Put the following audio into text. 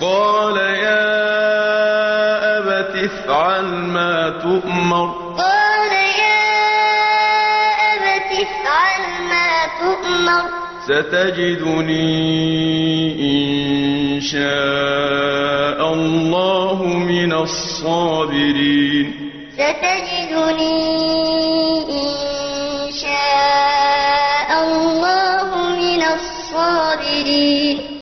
قَالَ يَا أَبَتِ افْعَلْ مَا تُؤْمَرُ ۖ. سَتَجِدُنِي إِن شَاءَ اللَّهُ مِنَ الصَّابِرِينَ قَالَ يَا بُنَيَّ إِنِّي أَرَىٰ فِي الْمَنَامِ أَنِّي أَذْبَحُكَ فَانظُرْ مَاذَا تَرَىٰ ۚ قَالَ يَا أَبَتِ افْعَلْ مَا تُؤْمَرُ ۖ سَتَجِدُنِي إِن شَاءَ اللَّهُ مِنَ الصَّابِرِينَ.